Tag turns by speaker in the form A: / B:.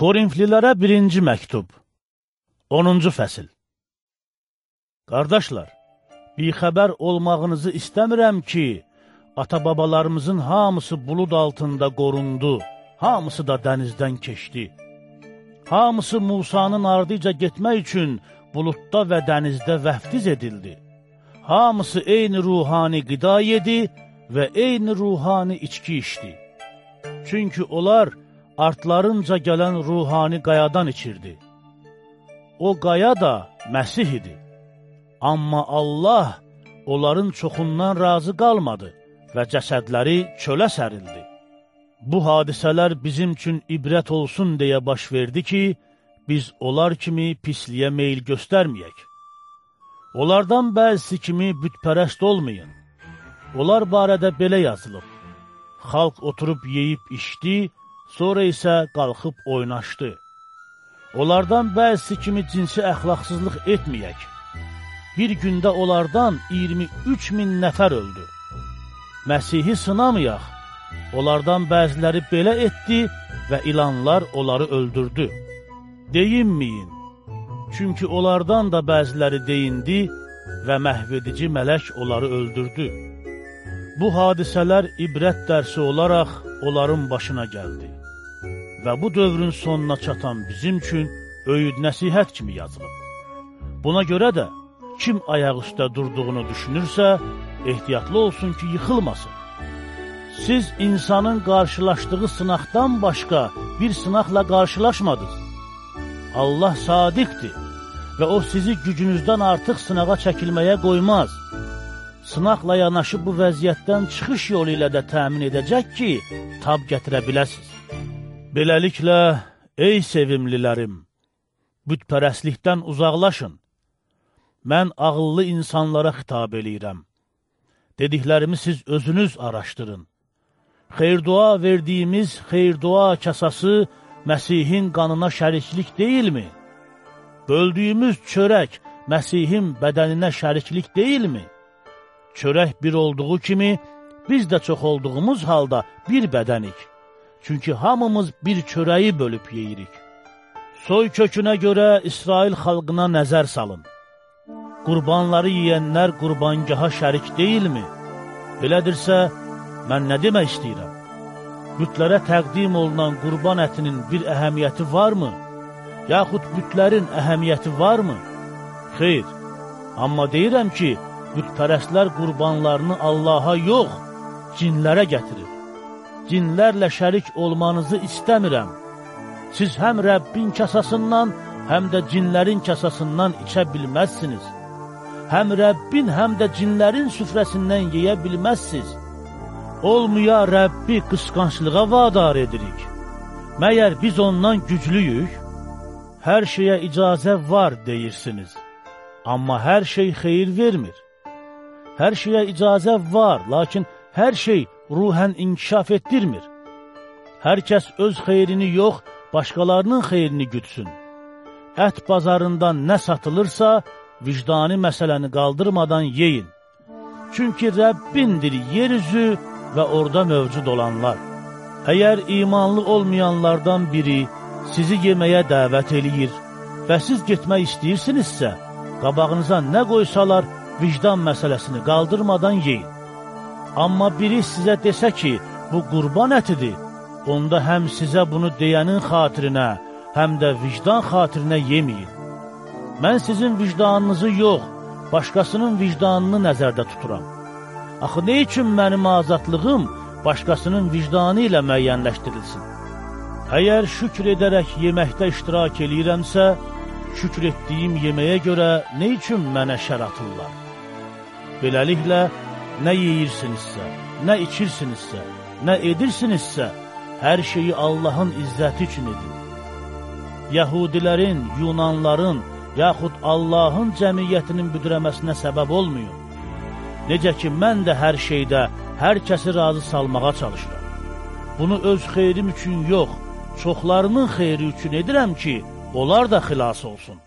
A: Korinflilərə birinci məktub 10-cu fəsil Qardaşlar, bixəbər olmağınızı istəmirəm ki, ata-babalarımızın hamısı bulud altında qorundu, hamısı da dənizdən keçdi. Hamısı Musanın ardıca getmək üçün buludda və dənizdə vəftiz edildi. Hamısı eyni ruhani qida yedi və eyni ruhani içki içdi. Çünki onlar artlarınca gələn ruhani qayadan içirdi. O qaya da Məsih idi. Amma Allah onların çoxundan razı qalmadı və cəsədləri çölə sərildi. Bu hadisələr bizim üçün ibrət olsun deyə baş verdi ki, biz onlar kimi pisliyə meyil göstərməyək. Onlardan bəzisi kimi bütpərəst olmayın. Onlar barədə belə yazılıb. Xalq oturub yeyib içdi, sonra isə qalxıb oynaşdı. Onlardan bəzisi kimi cinsi əxlaqsızlıq etməyək. Bir gündə onlardan 23 min nəfər öldü. Məsihi sınamayaq. Onlardan bəziləri belə etdi və ilanlar onları öldürdü. Deyinməyin, çünki onlardan da bəziləri deyindi və məhvedici mələk onları öldürdü. Bu hadisələr ibrət dərsi olaraq onların başına gəldi və bu dövrün sonuna çatan bizim üçün öyüd nəsihət kimi yazılıb. Buna görə də kim ayaq üstə durduğunu düşünürsə, ehtiyatlı olsun ki, yıxılmasın. Siz insanın qarşılaşdığı sınaqdan başqa bir sınaqla qarşılaşmadınız. Allah sadiqdir və o sizi gücünüzdən artıq sınağa çəkilməyə qoymaz. Sınaqla yanaşı bu vəziyyətdən çıxış yolu ilə də təmin edəcək ki, tab gətirə biləsiniz. Beləliklə, ey sevimlilərim, bütpərəslikdən uzaqlaşın. Mən ağıllı insanlara xitab eləyirəm. Dediklərimi siz özünüz araşdırın. Xeyr-dua verdiyimiz xeyr-dua kasası Məsihin qanına şəriklik deyilmi? Böldüyümüz çörək Məsihin bədəninə şəriklik deyilmi? Çörək bir olduğu kimi, biz də çox olduğumuz halda bir bədənik. Çünki hamımız bir çörəyi bölüb yeyirik. Soy kökünə görə İsrail xalqına nəzər salın. Qurbanları yiyənlər qurbangaha şərik deyilmi? Belədirsə, mən nə demək istəyirəm? Bütlərə təqdim olunan qurban ətinin bir əhəmiyyəti varmı? Yaxud bütlərin əhəmiyyəti varmı? Xeyr, amma deyirəm ki, bütpərəstlər qurbanlarını Allaha yox, cinlərə gətirir. Cinlərlə şərik olmanızı istəmirəm. Siz həm Rəbbin kasasından, həm də cinlərin kasasından içə bilməzsiniz. Həm Rəbbin, həm də cinlərin süfrəsindən yeyə bilməzsiniz. Olmuya Rəbbi qısqanclığa vadar edirik. Məyər biz ondan güclüyük? Hər şeyə icazə var deyirsiniz. Amma hər şey xeyir vermir. Hər şeyə icazə var, lakin hər şey ruhən inkişaf etdirmir. Hər kəs öz xeyrini yox, başqalarının xeyrini gütsün. Ət bazarından nə satılırsa, vicdani məsələni qaldırmadan yeyin. Çünki Rəbbindir yer üzü və orada mövcud olanlar. Əgər imanlı olmayanlardan biri sizi yeməyə dəvət eləyir və siz getmək istəyirsinizsə, qabağınıza nə qoysalar, vicdan məsələsini qaldırmadan yeyin. Amma biri sizə desə ki, bu qurban ətidir, onda həm sizə bunu deyənin xatirinə, həm də vicdan xatirinə yeməyin. Mən sizin vicdanınızı yox, başqasının vicdanını nəzərdə tuturam. Axı, nə üçün mənim azadlığım başqasının vicdanı ilə müəyyənləşdirilsin? Əgər şükr edərək yeməkdə iştirak eləyirəmsə, şükr etdiyim yeməyə görə nə üçün mənə şər atırlar? Beləliklə, nə yeyirsinizsə, nə içirsinizsə, nə edirsinizsə, hər şeyi Allahın izzəti üçün edin. Yəhudilərin, Yunanların, yaxud Allahın cəmiyyətinin büdrəməsinə səbəb olmayın. Necə ki, mən də hər şeydə hər kəsi razı salmağa çalışıram. Bunu öz xeyrim üçün yox, çoxlarının xeyri üçün edirəm ki, onlar da xilas olsun.